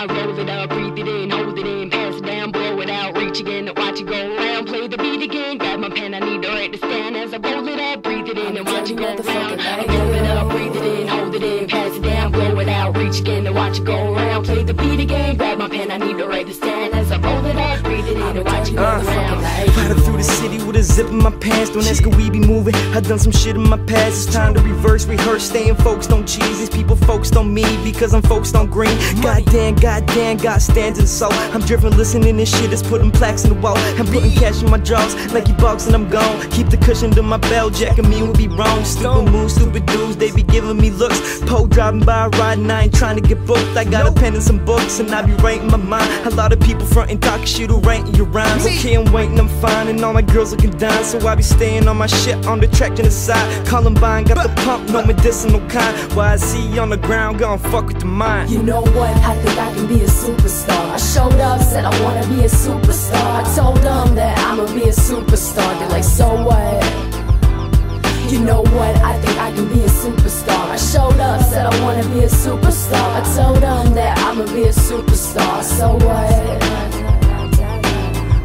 I roll it up, breathe it in, hold it in, pass it down, blow it out, reach again, watch it go around, play the beat again, grab my pen, I need to write the stand as I roll it up, breathe it in, and watch it go around. I roll it up, breathe it in, hold it in, pass it down, blow it out, reach again, and watch it go around, play the beat again, grab my pen, I need to write the stand as I roll it up, breathe it in, and watch it go around. Riding through the city with a zip in my pants. Don't ask we be moving. I done some shit in my past. It's time to reverse, rehearse, staying focused on cheese. These people focused on me because I'm focused on green. Goddamn, goddamn, God stands and so I'm driven, listening to shit that's putting plaques in the wall. I'm putting cash in my jaws like you box and I'm gone. Keep the cushion to my belt, jacking me would be wrong. Stupid moves, stupid dudes, they be giving me looks. Poe driving by, riding, I ain't trying to get booked. I got a pen and some books and I be writing my mind. A lot of people frontin' talking shit who writing your rhymes. Okay, I'm waiting, I'm fine, and all my girls looking down. So I be staying on my shit on the track to the side. Columbine got the pump, no medicinal kind. Why I see you on the ground, gon' fuck with the mind. You know what? I think I can be a superstar. I showed up, said I wanna be a superstar. I told them that I'ma be a superstar. They're like, so what? You know what? I think I can be a superstar. I showed up, said I wanna be a superstar. I told them that I'ma be a superstar. So what?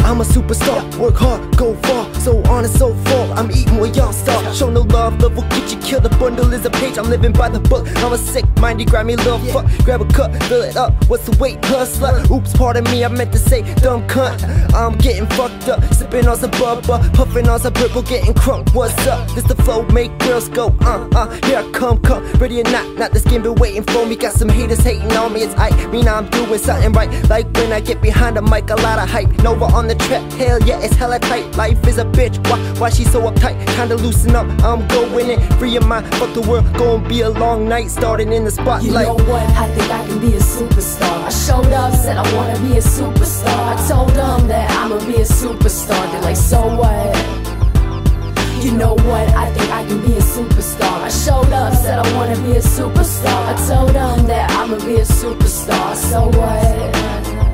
I'm a superstar, work hard, go far, so on and so forth. I'm eating where y'all start. Show no love, love will get you killed. The bundle is a page, I'm living by the book. I'm a sick mindy, grab me little fuck. Grab a cup, fill it up. What's the weight, hustler? Oops, pardon me, I meant to say dumb cunt. I'm getting fucked up, sipping on some bubba, puffing on some purple, getting crunk. What's up? This the flow, make girls go, uh, uh. Here I come, come, ready or not, not the skin been waiting for me. Got some haters hating on me, it's I mean I'm doing something right. Like when I get behind the mic, a lot of hype. Nova on the track, hell yeah, it's hella tight. Life is a bitch, why, why she so uptight? Kinda loosen up, I'm going in, free your mind. Fuck the world, gonna be a long night, starting in the spotlight. You know what? I think I can be a superstar. I showed up, said I wanna be a superstar. I told them that I'ma be a superstar. They're like, so what? You know what? I think I can be a superstar. I showed up, said I wanna be a superstar. I told them that I'ma be a superstar. So what?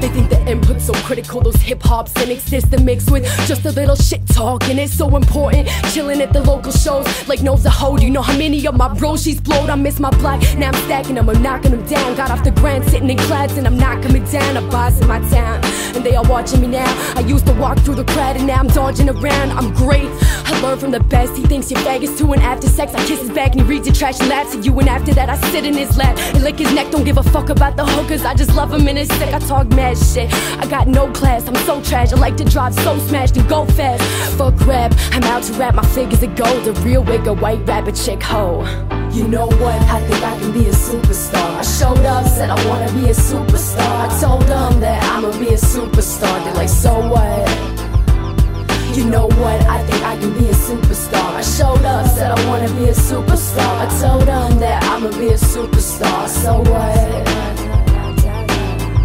They think the input's so critical, those hip hop cynics just to mix with just a little shit talk, and it's so important. Chilling at the local shows, like nose to hold. You know how many of my bros she's blowed. I miss my black, now I'm stacking them, I'm knocking them down. Got off the ground, sitting in clads, and I'm knocking me down. A boss in my town, and they are watching me now. I used to walk through the crowd, and now I'm dodging around. I'm great, I learned from the best. He thinks you're faggots too, and after sex, I kiss his back, and he reads your trash and laughs at you. And after that, I sit in his lap and lick his neck. Don't give a fuck about the hookers, I just love him and it's sick. I talk mad shit. I got no class, I'm so trash. I like to drive so smashed and go fast. Fuck rap, I'm out to rap. My figures of gold, a real wig, a white rabbit chick hoe. You know what? I think I can be a superstar. I showed up, said I wanna superstar. They're like, so what? You know what? I think I can be a superstar. I showed up, said I wanna be a superstar. I told them that I'ma be a superstar. So what?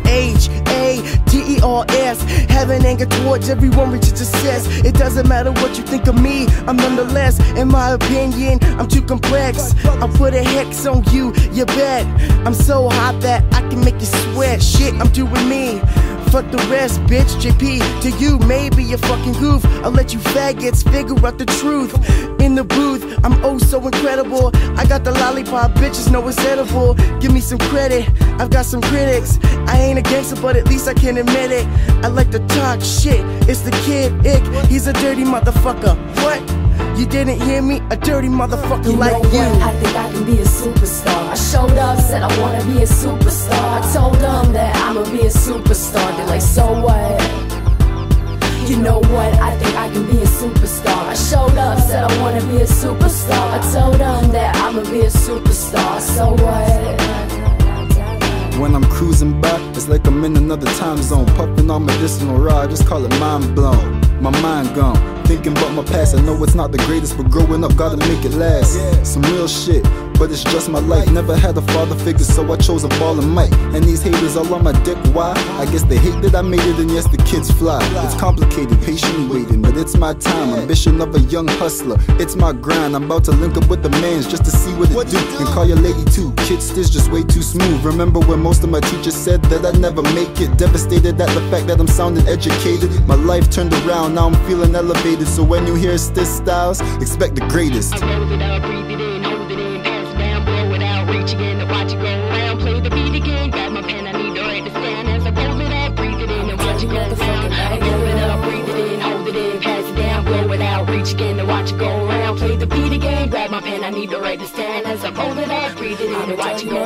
H A T E R S. Heaven anger towards everyone reaches success. It doesn't matter what you think of me, I'm nonetheless, in my opinion, I'm too complex. I'll put a hex on you, you bet. I'm so hot that I can make you sweat. Shit, I'm doing me. Fuck the rest, bitch. JP, to you, maybe a fucking goof. I'll let you faggots figure out the truth. In the booth, I'm oh so incredible. I got the lollipop, bitches know it's edible. Give me some credit, I've got some critics. I ain't a gangster, but at least I can admit it. I like to talk shit, it's the kid Ick. He's a dirty motherfucker. What? You didn't hear me? A dirty motherfucker You like know what? you. I think I can be a superstar. I showed up, said I wanna be a superstar. I told them that I'ma be a superstar. They're like, so what? You know what? I think I can be a superstar. I showed up, said I wanna be a superstar. I told them that I'ma be a superstar. So what? When I'm cruising by, it's like I'm in another time zone. Puffing on medicinal raw, I just call it mind blown. My mind gone. Thinking about my past, I know it's not the greatest, but growing up, gotta make it last. Some real shit, but it's just my life. Never had a father figure, so I chose a ball and mic. And these haters all on my dick, why? I guess they hate that I made it, and yes, the kids fly. It's complicated, patiently waiting, but it's my time. Ambition of a young hustler, it's my grind. I'm about to link up with the mans just to see what it do. And call your lady too. Kid Stiz just way too smooth. Remember when most of my teachers said that I'd never make it? Devastated at the fact that I'm sounding educated. My life turned around, now I'm feeling elevated. So when you hear Stiz Styles, expect the greatest. Watch it go around. Play the beat again, grab my pen, I need to write this down as I roll it up, breathe it in, and watch it go.